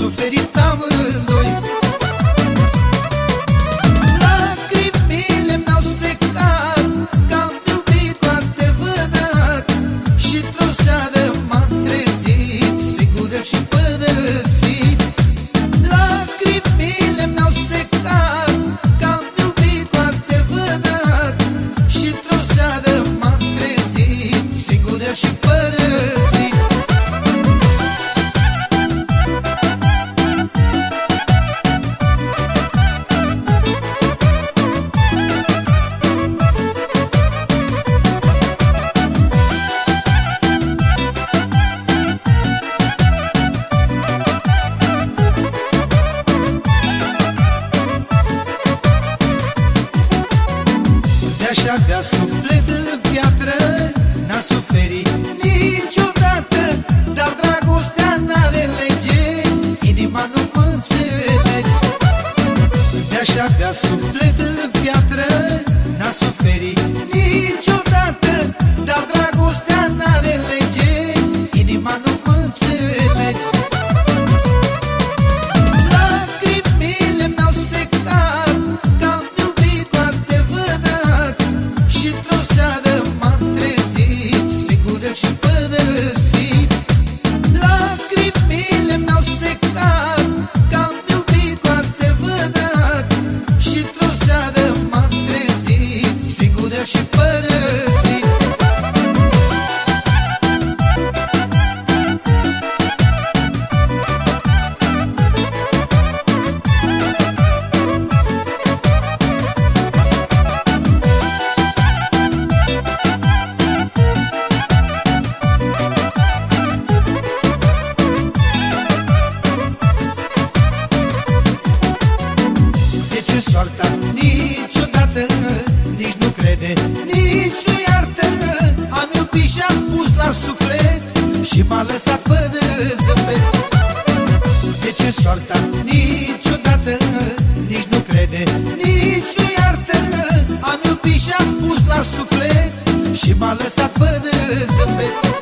Și-am suferit amândoi Aș avea suflet în piatră N-aș suferit niciodată Dar dragostea n-are lege Inima nu mă înțelege. De-aș avea suflet în piatră N-aș suferit niciodată nici nu crede, nici nu iartă Am iubit și-am pus la suflet Și m-a lăsat fără zâmbet. De ce soarta niciodată, nici nu crede, nici nu iartă Am iubit și-am pus la suflet Și m-a lăsat fără zâmbet